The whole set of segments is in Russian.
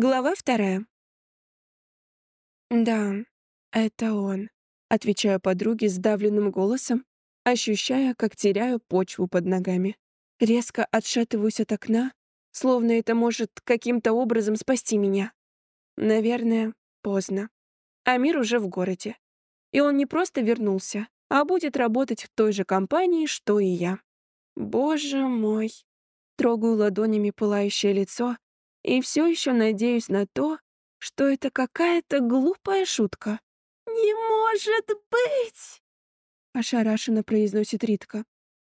Глава вторая. «Да, это он», — отвечаю подруге сдавленным голосом, ощущая, как теряю почву под ногами. Резко отшатываюсь от окна, словно это может каким-то образом спасти меня. Наверное, поздно. Амир уже в городе. И он не просто вернулся, а будет работать в той же компании, что и я. Боже мой. Трогаю ладонями пылающее лицо и все еще надеюсь на то, что это какая-то глупая шутка. «Не может быть!» — ошарашенно произносит Ритка.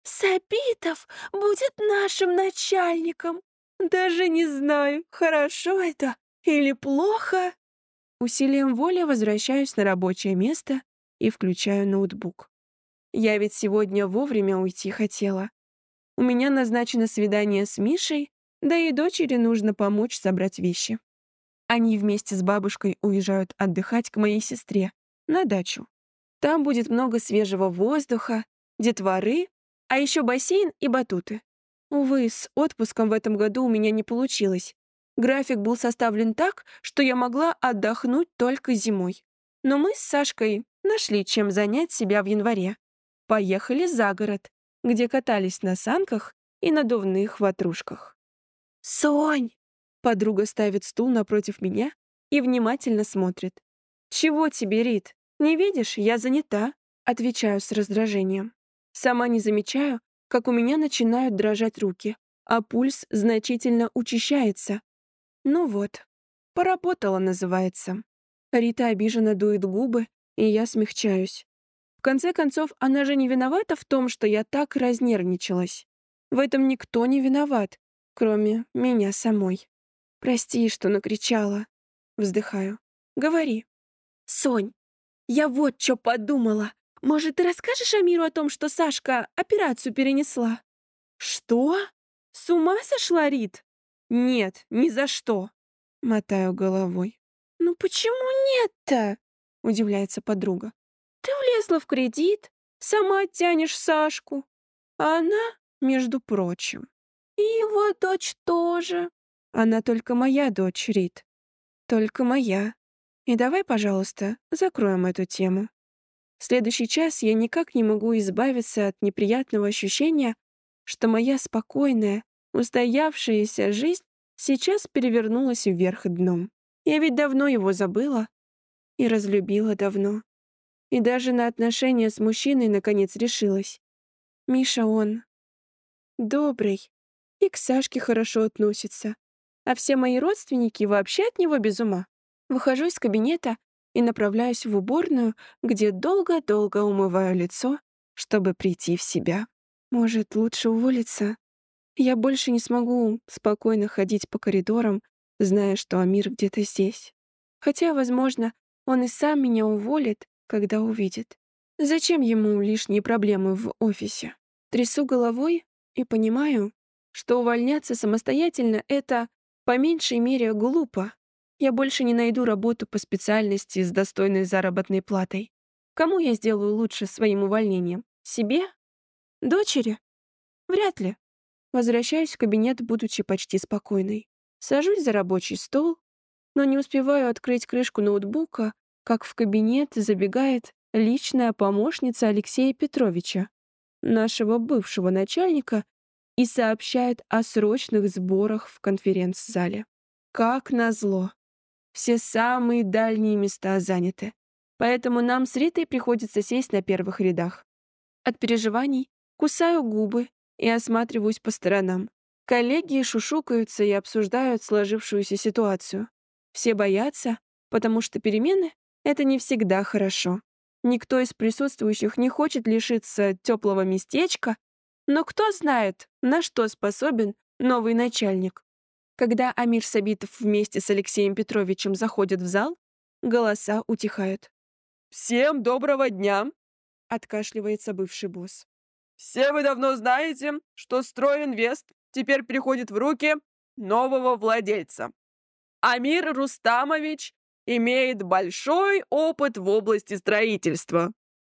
«Сабитов будет нашим начальником! Даже не знаю, хорошо это или плохо!» Усилием воли возвращаюсь на рабочее место и включаю ноутбук. Я ведь сегодня вовремя уйти хотела. У меня назначено свидание с Мишей, да и дочери нужно помочь собрать вещи. Они вместе с бабушкой уезжают отдыхать к моей сестре, на дачу. Там будет много свежего воздуха, детворы, а еще бассейн и батуты. Увы, с отпуском в этом году у меня не получилось. График был составлен так, что я могла отдохнуть только зимой. Но мы с Сашкой нашли, чем занять себя в январе. Поехали за город, где катались на санках и надувных ватрушках. «Сонь!» Подруга ставит стул напротив меня и внимательно смотрит. «Чего тебе, Рит? Не видишь, я занята», — отвечаю с раздражением. Сама не замечаю, как у меня начинают дрожать руки, а пульс значительно учащается. Ну вот, поработала, называется. Рита обиженно дует губы, и я смягчаюсь. В конце концов, она же не виновата в том, что я так разнервничалась. В этом никто не виноват, кроме меня самой. Прости, что накричала. Вздыхаю. Говори. Сонь, я вот что подумала. Может, ты расскажешь Амиру о том, что Сашка операцию перенесла? Что? С ума сошла, Рит? Нет, ни за что. Мотаю головой. Ну почему нет-то? Удивляется подруга. Ты влезла в кредит, сама тянешь Сашку. А она, между прочим, и его дочь тоже. Она только моя дочь, Рит. Только моя. И давай, пожалуйста, закроем эту тему. В следующий час я никак не могу избавиться от неприятного ощущения, что моя спокойная, устоявшаяся жизнь сейчас перевернулась вверх дном. Я ведь давно его забыла и разлюбила давно. И даже на отношения с мужчиной наконец решилась. Миша он добрый, и к Сашке хорошо относится. А все мои родственники вообще от него без ума. Выхожу из кабинета и направляюсь в уборную, где долго-долго умываю лицо, чтобы прийти в себя. Может, лучше уволиться? Я больше не смогу спокойно ходить по коридорам, зная, что Амир где-то здесь. Хотя, возможно, он и сам меня уволит, когда увидит. Зачем ему лишние проблемы в офисе? Трясу головой и понимаю, что увольняться самостоятельно — это, по меньшей мере, глупо. Я больше не найду работу по специальности с достойной заработной платой. Кому я сделаю лучше своим увольнением? Себе? Дочери? Вряд ли. Возвращаюсь в кабинет, будучи почти спокойной. Сажусь за рабочий стол, но не успеваю открыть крышку ноутбука, как в кабинет забегает личная помощница Алексея Петровича, нашего бывшего начальника и сообщает о срочных сборах в конференц-зале. Как назло. Все самые дальние места заняты. Поэтому нам с Ритой приходится сесть на первых рядах. От переживаний кусаю губы и осматриваюсь по сторонам. Коллеги шушукаются и обсуждают сложившуюся ситуацию. Все боятся, потому что перемены — это не всегда хорошо. Никто из присутствующих не хочет лишиться теплого местечка но кто знает, на что способен новый начальник. Когда Амир Сабитов вместе с Алексеем Петровичем заходят в зал, голоса утихают. «Всем доброго дня!» — откашливается бывший босс. «Все вы давно знаете, что Стройинвест теперь переходит в руки нового владельца. Амир Рустамович имеет большой опыт в области строительства».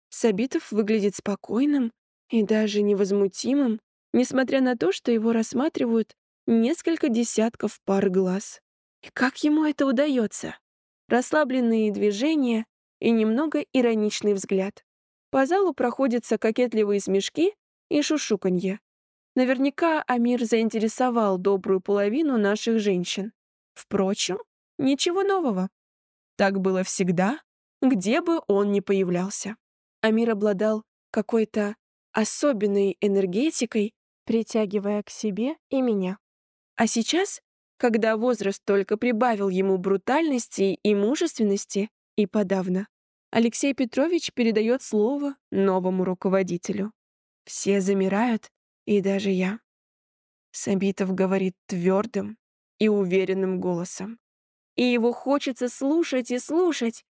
Сабитов выглядит спокойным, и даже невозмутимым, несмотря на то, что его рассматривают несколько десятков пар глаз. И как ему это удается? Расслабленные движения и немного ироничный взгляд. По залу проходятся кокетливые смешки и шушуканье. Наверняка Амир заинтересовал добрую половину наших женщин. Впрочем, ничего нового. Так было всегда, где бы он ни появлялся. Амир обладал какой-то особенной энергетикой, притягивая к себе и меня. А сейчас, когда возраст только прибавил ему брутальности и мужественности, и подавно, Алексей Петрович передает слово новому руководителю. Все замирают, и даже я. Сабитов говорит твердым и уверенным голосом. И его хочется слушать и слушать.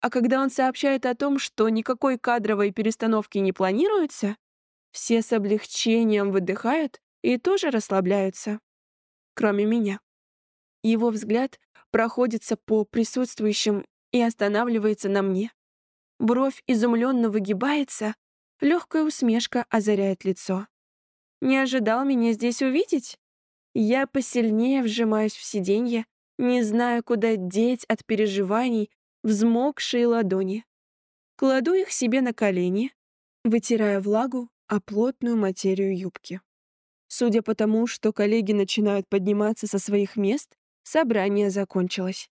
А когда он сообщает о том, что никакой кадровой перестановки не планируется, все с облегчением выдыхают и тоже расслабляются. Кроме меня. Его взгляд проходится по присутствующим и останавливается на мне. Бровь изумленно выгибается, легкая усмешка озаряет лицо. Не ожидал меня здесь увидеть? Я посильнее вжимаюсь в сиденье, не зная, куда деть от переживаний взмокшие ладони. Кладу их себе на колени, вытирая влагу о плотную материю юбки. Судя по тому, что коллеги начинают подниматься со своих мест, собрание закончилось.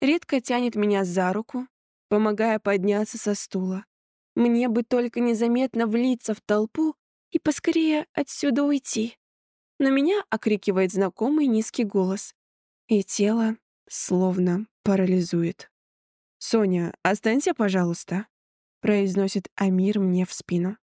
Редко тянет меня за руку, помогая подняться со стула. Мне бы только незаметно влиться в толпу и поскорее отсюда уйти. Но меня окрикивает знакомый низкий голос, и тело словно парализует. «Соня, останься, пожалуйста», — произносит Амир мне в спину.